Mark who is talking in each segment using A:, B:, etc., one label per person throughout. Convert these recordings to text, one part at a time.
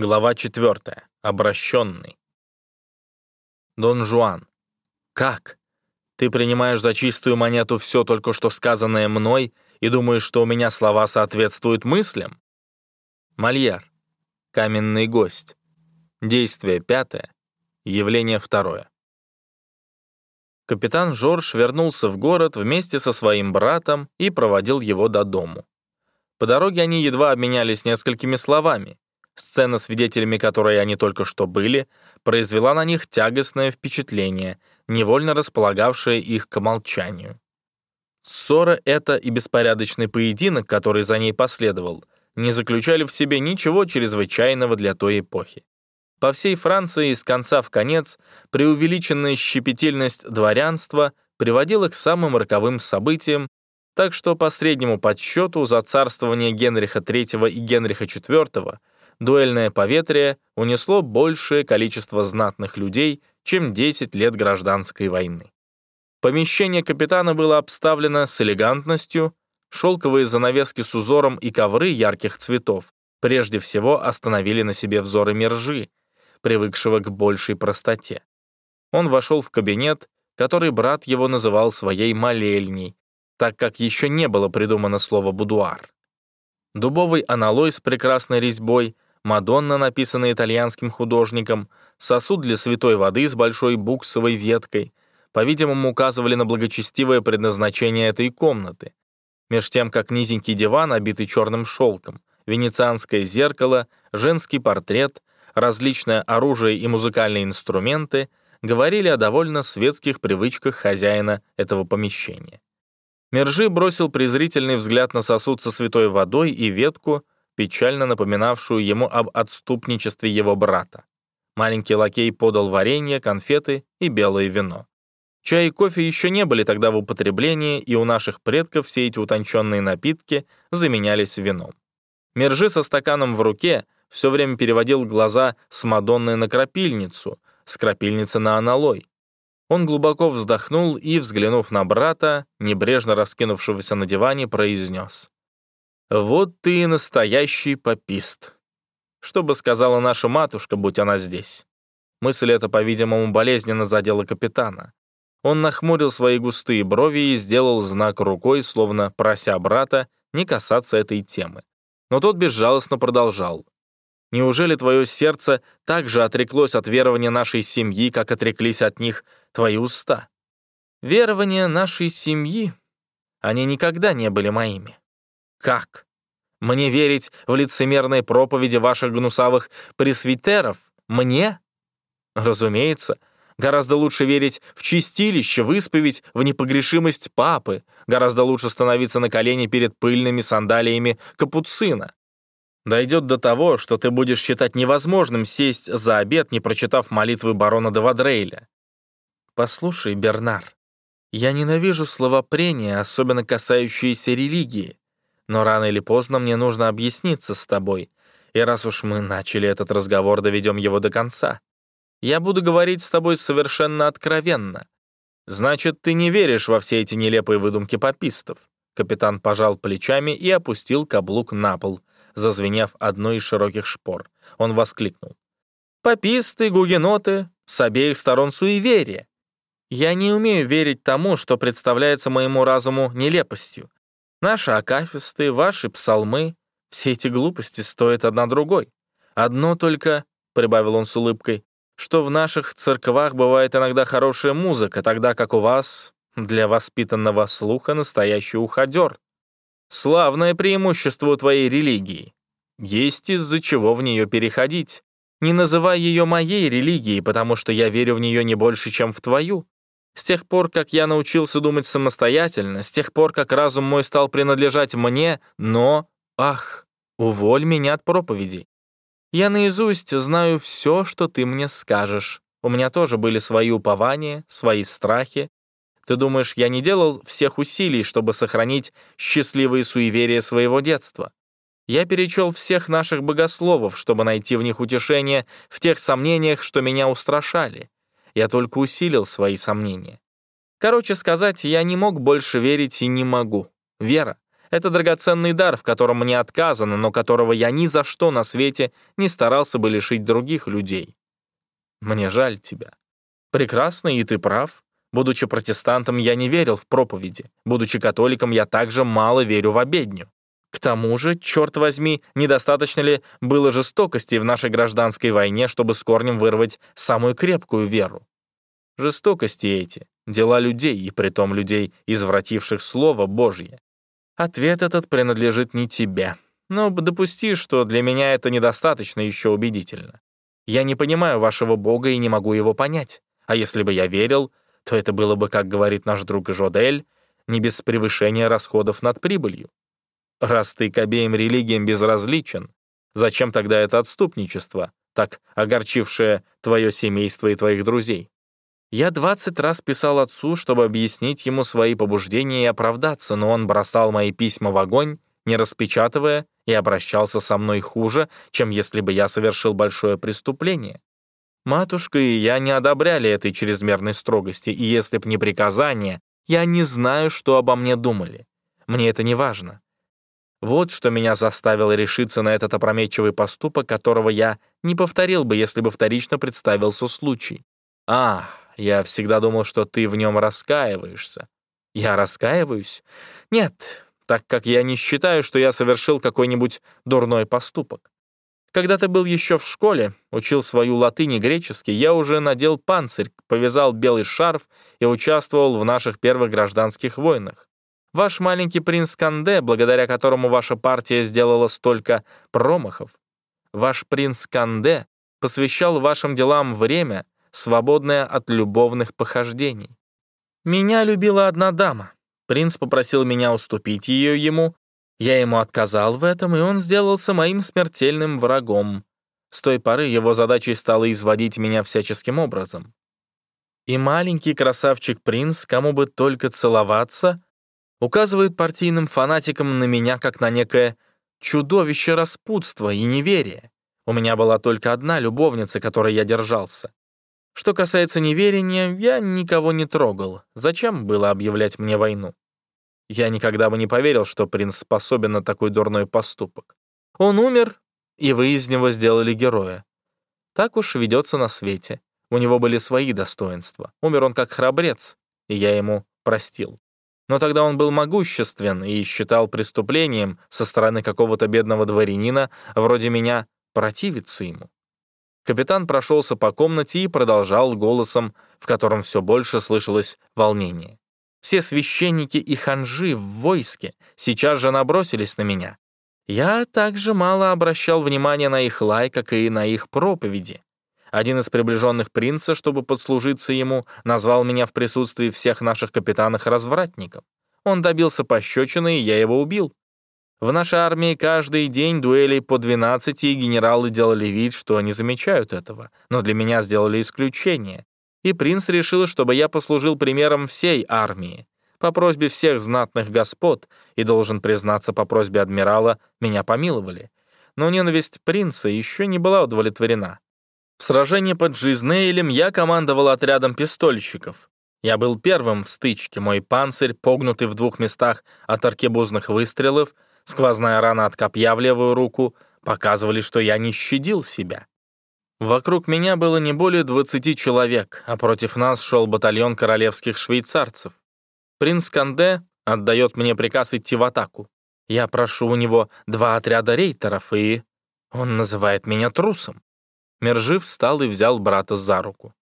A: Глава 4. Обращенный. Дон Жуан. Как? Ты принимаешь за чистую монету все только что сказанное мной и думаешь, что у меня слова соответствуют мыслям? Мольер. Каменный гость. Действие пятое. Явление второе. Капитан Жорж вернулся в город вместе со своим братом и проводил его до дому. По дороге они едва обменялись несколькими словами, Сцена, свидетелями которой они только что были, произвела на них тягостное впечатление, невольно располагавшее их к молчанию. Ссора эта и беспорядочный поединок, который за ней последовал, не заключали в себе ничего чрезвычайного для той эпохи. По всей Франции с конца в конец преувеличенная щепетильность дворянства приводила к самым роковым событиям, так что по среднему подсчету за царствование Генриха III и Генриха IV дуэльное поветрие унесло большее количество знатных людей, чем 10 лет гражданской войны. Помещение капитана было обставлено с элегантностью, шелковые занавески с узором и ковры ярких цветов прежде всего остановили на себе взоры Мержи, привыкшего к большей простоте. Он вошел в кабинет, который брат его называл своей молельней, так как еще не было придумано слово «будуар». Дубовый аналой с прекрасной резьбой — Мадонна, написанная итальянским художником, сосуд для святой воды с большой буксовой веткой, по-видимому, указывали на благочестивое предназначение этой комнаты. Меж тем, как низенький диван, обитый черным шелком, венецианское зеркало, женский портрет, различное оружие и музыкальные инструменты говорили о довольно светских привычках хозяина этого помещения. Мержи бросил презрительный взгляд на сосуд со святой водой и ветку, печально напоминавшую ему об отступничестве его брата. Маленький лакей подал варенье, конфеты и белое вино. Чай и кофе еще не были тогда в употреблении, и у наших предков все эти утонченные напитки заменялись вином. Мержи со стаканом в руке все время переводил глаза с Мадонны на крапильницу, с крапильницы на аналой. Он глубоко вздохнул и, взглянув на брата, небрежно раскинувшегося на диване, произнес. Вот ты и настоящий попист. Что бы сказала наша матушка, будь она здесь? Мысль эта, по-видимому, болезненно задела капитана. Он нахмурил свои густые брови и сделал знак рукой, словно прося брата не касаться этой темы. Но тот безжалостно продолжал. «Неужели твое сердце так же отреклось от верования нашей семьи, как отреклись от них твои уста? Верования нашей семьи, они никогда не были моими. Как? Мне верить в лицемерные проповеди ваших гнусавых пресвитеров? Мне? Разумеется. Гораздо лучше верить в чистилище, в исповедь, в непогрешимость папы. Гораздо лучше становиться на колени перед пыльными сандалиями капуцина. Дойдет до того, что ты будешь считать невозможным сесть за обед, не прочитав молитвы барона де Вадрейля. Послушай, Бернар, я ненавижу словопрения, особенно касающиеся религии. Но рано или поздно мне нужно объясниться с тобой. И раз уж мы начали этот разговор, доведем его до конца. Я буду говорить с тобой совершенно откровенно. Значит, ты не веришь во все эти нелепые выдумки попистов. Капитан пожал плечами и опустил каблук на пол, зазвенев одной из широких шпор. Он воскликнул. «Пописты, гугеноты, с обеих сторон суеверия. Я не умею верить тому, что представляется моему разуму нелепостью. Наши акафисты, ваши псалмы, все эти глупости стоят одна другой. Одно только, — прибавил он с улыбкой, — что в наших церквах бывает иногда хорошая музыка, тогда как у вас, для воспитанного слуха, настоящий уходер. Славное преимущество твоей религии. Есть из-за чего в нее переходить. Не называй ее моей религией, потому что я верю в нее не больше, чем в твою. С тех пор, как я научился думать самостоятельно, с тех пор, как разум мой стал принадлежать мне, но, ах, уволь меня от проповедей. Я наизусть знаю все, что ты мне скажешь. У меня тоже были свои упования, свои страхи. Ты думаешь, я не делал всех усилий, чтобы сохранить счастливые суеверия своего детства? Я перечел всех наших богословов, чтобы найти в них утешение в тех сомнениях, что меня устрашали я только усилил свои сомнения. Короче сказать, я не мог больше верить и не могу. Вера. Это драгоценный дар, в котором мне отказано, но которого я ни за что на свете не старался бы лишить других людей. Мне жаль тебя. Прекрасно, и ты прав. Будучи протестантом, я не верил в проповеди. Будучи католиком, я также мало верю в обедню. К тому же, черт возьми, недостаточно ли было жестокости в нашей гражданской войне, чтобы с корнем вырвать самую крепкую веру? Жестокости эти — дела людей, и притом людей, извративших Слово Божье. Ответ этот принадлежит не тебе. Но допусти, что для меня это недостаточно еще убедительно. Я не понимаю вашего Бога и не могу его понять. А если бы я верил, то это было бы, как говорит наш друг Жодель, не без превышения расходов над прибылью. Раз ты к обеим религиям безразличен, зачем тогда это отступничество, так огорчившее твое семейство и твоих друзей? Я двадцать раз писал отцу, чтобы объяснить ему свои побуждения и оправдаться, но он бросал мои письма в огонь, не распечатывая, и обращался со мной хуже, чем если бы я совершил большое преступление. Матушка и я не одобряли этой чрезмерной строгости, и если б не приказание, я не знаю, что обо мне думали. Мне это не важно. Вот что меня заставило решиться на этот опрометчивый поступок, которого я не повторил бы, если бы вторично представился случай. Ах, я всегда думал, что ты в нем раскаиваешься. Я раскаиваюсь? Нет, так как я не считаю, что я совершил какой-нибудь дурной поступок. Когда ты был еще в школе, учил свою латынь и греческий, я уже надел панцирь, повязал белый шарф и участвовал в наших первых гражданских войнах. Ваш маленький принц Канде, благодаря которому ваша партия сделала столько промахов, ваш принц Канде посвящал вашим делам время, свободная от любовных похождений. Меня любила одна дама. Принц попросил меня уступить ее ему. Я ему отказал в этом, и он сделался моим смертельным врагом. С той поры его задачей стало изводить меня всяческим образом. И маленький красавчик-принц, кому бы только целоваться, указывает партийным фанатикам на меня как на некое чудовище распутства и неверия. У меня была только одна любовница, которой я держался. Что касается неверия, я никого не трогал. Зачем было объявлять мне войну? Я никогда бы не поверил, что принц способен на такой дурной поступок. Он умер, и вы из него сделали героя. Так уж ведется на свете. У него были свои достоинства. Умер он как храбрец, и я ему простил. Но тогда он был могуществен и считал преступлением со стороны какого-то бедного дворянина, вроде меня, противиться ему. Капитан прошелся по комнате и продолжал голосом, в котором все больше слышалось волнение. Все священники и ханжи в войске сейчас же набросились на меня. Я также мало обращал внимания на их лай, как и на их проповеди. Один из приближенных принца, чтобы подслужиться ему, назвал меня в присутствии всех наших капитанов развратником. Он добился пощечины, и я его убил. В нашей армии каждый день дуэлей по 12, и генералы делали вид, что не замечают этого, но для меня сделали исключение. И принц решил, чтобы я послужил примером всей армии. По просьбе всех знатных господ, и должен признаться по просьбе адмирала, меня помиловали. Но ненависть принца еще не была удовлетворена. В сражении под Жизнейлем я командовал отрядом пистольщиков. Я был первым в стычке, мой панцирь, погнутый в двух местах от аркебузных выстрелов — Сквозная рана от копья в левую руку показывали, что я не щадил себя. Вокруг меня было не более 20 человек, а против нас шел батальон королевских швейцарцев. Принц Канде отдает мне приказ идти в атаку. Я прошу у него два отряда рейтеров, и он называет меня трусом. Мержив встал и взял брата за руку.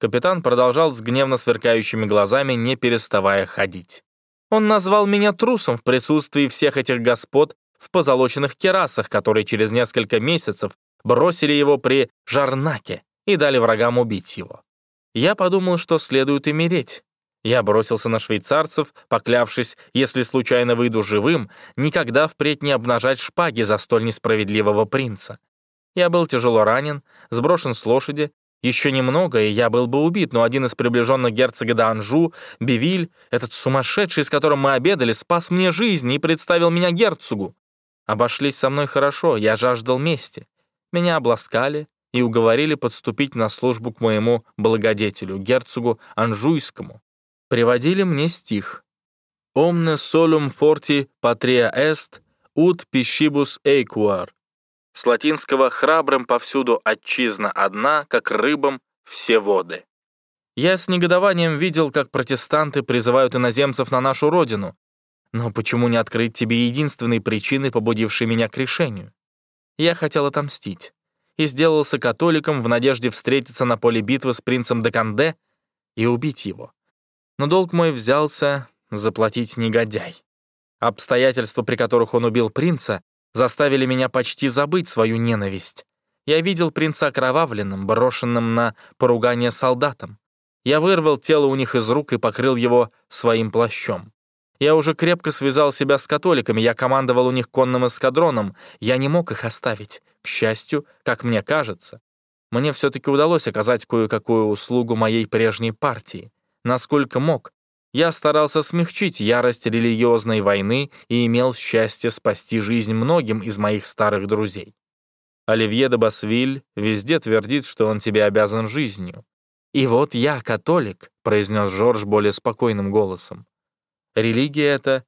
A: Капитан продолжал с гневно сверкающими глазами, не переставая ходить. Он назвал меня трусом в присутствии всех этих господ в позолоченных керасах, которые через несколько месяцев бросили его при Жарнаке и дали врагам убить его. Я подумал, что следует умереть. Я бросился на швейцарцев, поклявшись, если случайно выйду живым, никогда впредь не обнажать шпаги за столь несправедливого принца. Я был тяжело ранен, сброшен с лошади еще немного, и я был бы убит, но один из приближенных герцога Данжу, Бевиль, этот сумасшедший, с которым мы обедали, спас мне жизнь и представил меня герцогу. Обошлись со мной хорошо, я жаждал мести. Меня обласкали и уговорили подступить на службу к моему благодетелю, герцогу Анжуйскому. Приводили мне стих. «Omne solum forti patria est, ut piscibus equar». С латинского «храбрым повсюду отчизна одна, как рыбам все воды». Я с негодованием видел, как протестанты призывают иноземцев на нашу родину. Но почему не открыть тебе единственной причины, побудившей меня к решению? Я хотел отомстить и сделался католиком в надежде встретиться на поле битвы с принцем Деканде и убить его. Но долг мой взялся заплатить негодяй. Обстоятельства, при которых он убил принца, заставили меня почти забыть свою ненависть. Я видел принца окровавленным, брошенным на поругание солдатам. Я вырвал тело у них из рук и покрыл его своим плащом. Я уже крепко связал себя с католиками, я командовал у них конным эскадроном, я не мог их оставить. К счастью, как мне кажется, мне все-таки удалось оказать кое-какую услугу моей прежней партии. Насколько мог, я старался смягчить ярость религиозной войны и имел счастье спасти жизнь многим из моих старых друзей. Оливье де Басвиль везде твердит, что он тебе обязан жизнью. «И вот я католик», — произнес Жорж более спокойным голосом. «Религия эта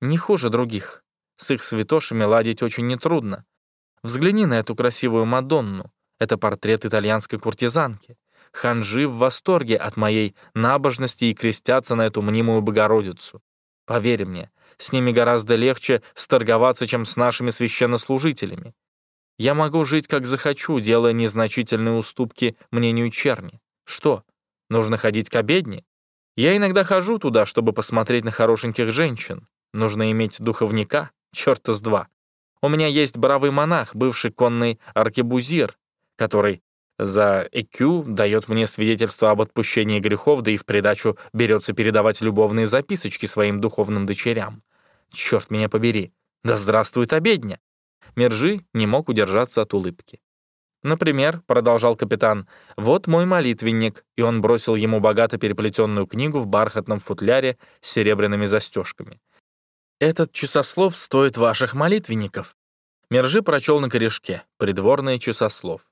A: не хуже других. С их святошами ладить очень нетрудно. Взгляни на эту красивую Мадонну. Это портрет итальянской куртизанки. Ханжи в восторге от моей набожности и крестятся на эту мнимую Богородицу. Поверь мне, с ними гораздо легче сторговаться, чем с нашими священнослужителями. Я могу жить, как захочу, делая незначительные уступки мнению черни. Что, нужно ходить к обедне? Я иногда хожу туда, чтобы посмотреть на хорошеньких женщин. Нужно иметь духовника, черта с два. У меня есть бравый монах, бывший конный аркебузир, который за ЭКЮ дает мне свидетельство об отпущении грехов, да и в придачу берется передавать любовные записочки своим духовным дочерям. Черт меня побери, да здравствует обедня! Мержи не мог удержаться от улыбки. «Например», — продолжал капитан, — «вот мой молитвенник», и он бросил ему богато переплетенную книгу в бархатном футляре с серебряными застежками. «Этот часослов стоит ваших молитвенников». Мержи прочел на корешке «Придворный часослов».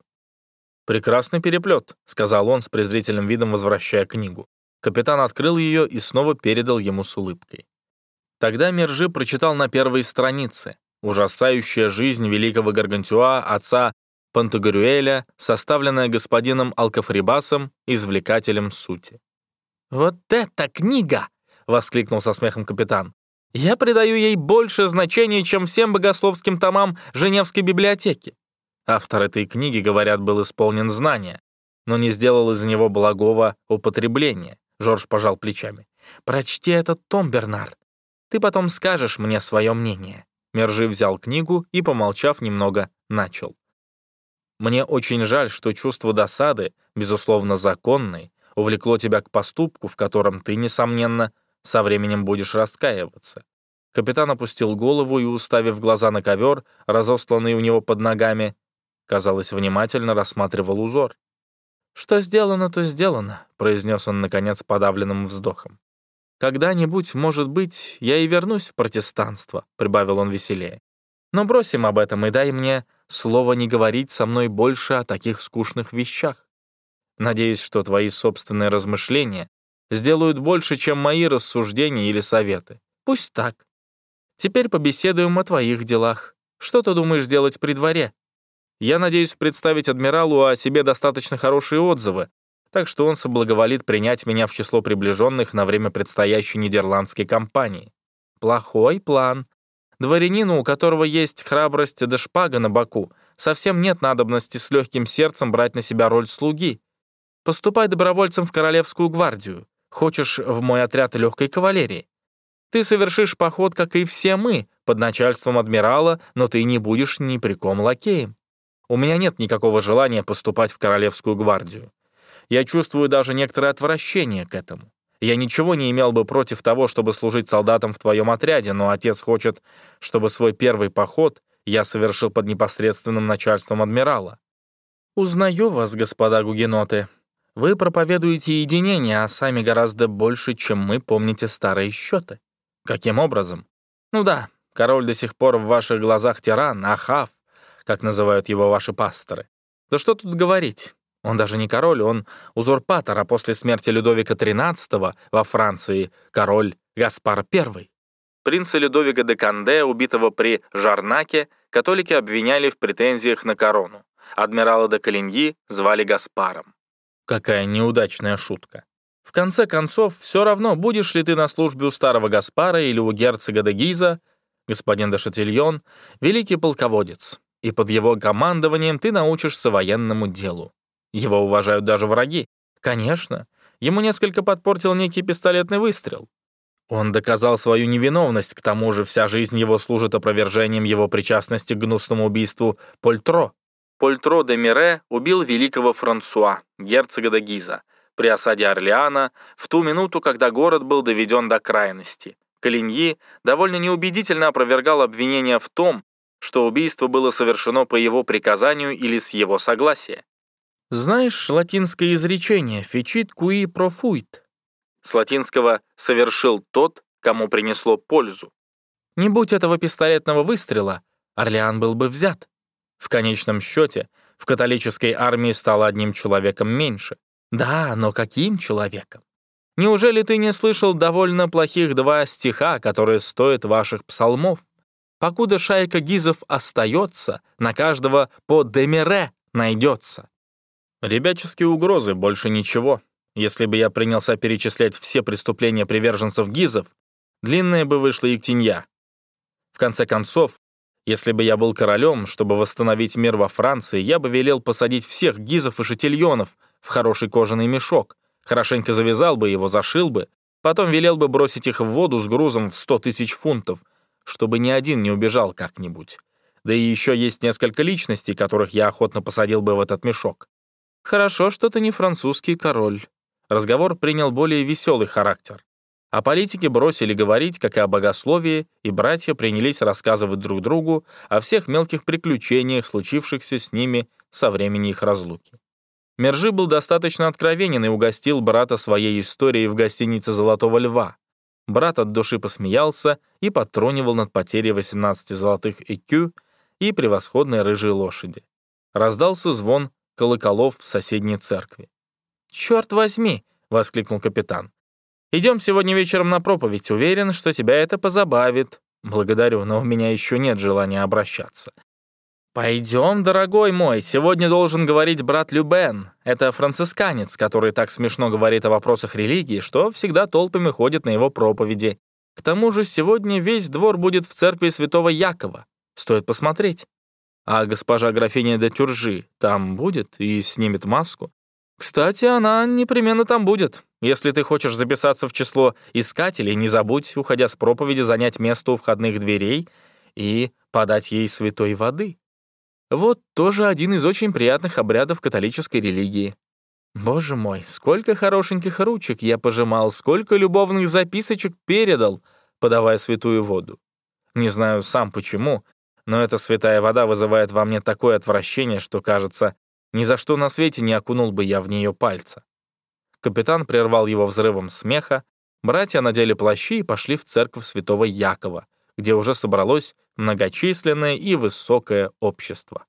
A: «Прекрасный переплет», — сказал он с презрительным видом, возвращая книгу. Капитан открыл ее и снова передал ему с улыбкой. Тогда Мержи прочитал на первой странице «Ужасающая жизнь великого Гаргантюа, отца Пантагрюэля, составленная господином Алкафрибасом, извлекателем сути». «Вот эта книга!» — воскликнул со смехом капитан. «Я придаю ей больше значения, чем всем богословским томам Женевской библиотеки». Автор этой книги, говорят, был исполнен знания, но не сделал из него благого употребления. Жорж пожал плечами. «Прочти этот том, Бернард. Ты потом скажешь мне свое мнение». Мержи взял книгу и, помолчав немного, начал. Мне очень жаль, что чувство досады, безусловно законное, увлекло тебя к поступку, в котором ты, несомненно, со временем будешь раскаиваться. Капитан опустил голову и, уставив глаза на ковер, разосланный у него под ногами, казалось, внимательно рассматривал узор. «Что сделано, то сделано», — произнес он, наконец, подавленным вздохом. «Когда-нибудь, может быть, я и вернусь в протестанство», — прибавил он веселее. «Но бросим об этом и дай мне слово не говорить со мной больше о таких скучных вещах. Надеюсь, что твои собственные размышления сделают больше, чем мои рассуждения или советы. Пусть так. Теперь побеседуем о твоих делах. Что ты думаешь делать при дворе? Я надеюсь представить адмиралу о себе достаточно хорошие отзывы, так что он соблаговолит принять меня в число приближенных на время предстоящей нидерландской кампании. Плохой план, Дворянину, у которого есть храбрость да шпага на боку, совсем нет надобности с легким сердцем брать на себя роль слуги. Поступай добровольцем в Королевскую гвардию. Хочешь в мой отряд легкой кавалерии? Ты совершишь поход, как и все мы, под начальством адмирала, но ты не будешь ни при ком лакеем. У меня нет никакого желания поступать в Королевскую гвардию. Я чувствую даже некоторое отвращение к этому. Я ничего не имел бы против того, чтобы служить солдатом в твоем отряде, но отец хочет, чтобы свой первый поход я совершил под непосредственным начальством адмирала. Узнаю вас, господа гугеноты. Вы проповедуете единение, а сами гораздо больше, чем мы помните старые счеты. Каким образом? Ну да, король до сих пор в ваших глазах тиран, ахав, как называют его ваши пасторы. Да что тут говорить? Он даже не король, он узурпатор, а после смерти Людовика XIII во Франции король Гаспар I. Принца Людовика де Канде, убитого при Жарнаке, католики обвиняли в претензиях на корону. Адмирала де Калиньи звали Гаспаром. Какая неудачная шутка. В конце концов, все равно, будешь ли ты на службе у старого Гаспара или у герцога де Гиза, господин де Шатильон, великий полководец, и под его командованием ты научишься военному делу. Его уважают даже враги. Конечно, ему несколько подпортил некий пистолетный выстрел. Он доказал свою невиновность, к тому же вся жизнь его служит опровержением его причастности к гнусному убийству Польтро. Польтро де Мире убил великого Франсуа, герцога де Гиза, при осаде Орлеана в ту минуту, когда город был доведен до крайности. Калиньи довольно неубедительно опровергал обвинение в том, что убийство было совершено по его приказанию или с его согласия. Знаешь латинское изречение «фичит куи профуит»? С латинского «совершил тот, кому принесло пользу». Не будь этого пистолетного выстрела, Орлеан был бы взят. В конечном счете, в католической армии стало одним человеком меньше. Да, но каким человеком? Неужели ты не слышал довольно плохих два стиха, которые стоят ваших псалмов? Покуда шайка гизов остается, на каждого по демере найдется. Ребяческие угрозы, больше ничего. Если бы я принялся перечислять все преступления приверженцев гизов, длинная бы вышла Ектинья. В конце концов, если бы я был королем, чтобы восстановить мир во Франции, я бы велел посадить всех гизов и шатильонов в хороший кожаный мешок, хорошенько завязал бы его, зашил бы, потом велел бы бросить их в воду с грузом в сто тысяч фунтов, чтобы ни один не убежал как-нибудь. Да и еще есть несколько личностей, которых я охотно посадил бы в этот мешок. Хорошо, что ты не французский король. Разговор принял более веселый характер. О политике бросили говорить, как и о богословии, и братья принялись рассказывать друг другу о всех мелких приключениях, случившихся с ними со времени их разлуки. Мержи был достаточно откровенен и угостил брата своей историей в гостинице «Золотого льва». Брат от души посмеялся и подтронивал над потерей 18 золотых ЭКЮ и превосходной рыжей лошади. Раздался звон колоколов в соседней церкви. «Черт возьми!» — воскликнул капитан. «Идем сегодня вечером на проповедь. Уверен, что тебя это позабавит. Благодарю, но у меня еще нет желания обращаться. «Пойдем, дорогой мой, сегодня должен говорить брат Любен. Это францисканец, который так смешно говорит о вопросах религии, что всегда толпами ходит на его проповеди. К тому же сегодня весь двор будет в церкви святого Якова. Стоит посмотреть. А госпожа графиня де Тюржи там будет и снимет маску? Кстати, она непременно там будет. Если ты хочешь записаться в число искателей, не забудь, уходя с проповеди, занять место у входных дверей и подать ей святой воды. Вот тоже один из очень приятных обрядов католической религии. Боже мой, сколько хорошеньких ручек я пожимал, сколько любовных записочек передал, подавая святую воду. Не знаю сам почему, но эта святая вода вызывает во мне такое отвращение, что, кажется, ни за что на свете не окунул бы я в нее пальца. Капитан прервал его взрывом смеха, братья надели плащи и пошли в церковь святого Якова, где уже собралось многочисленное и высокое общество.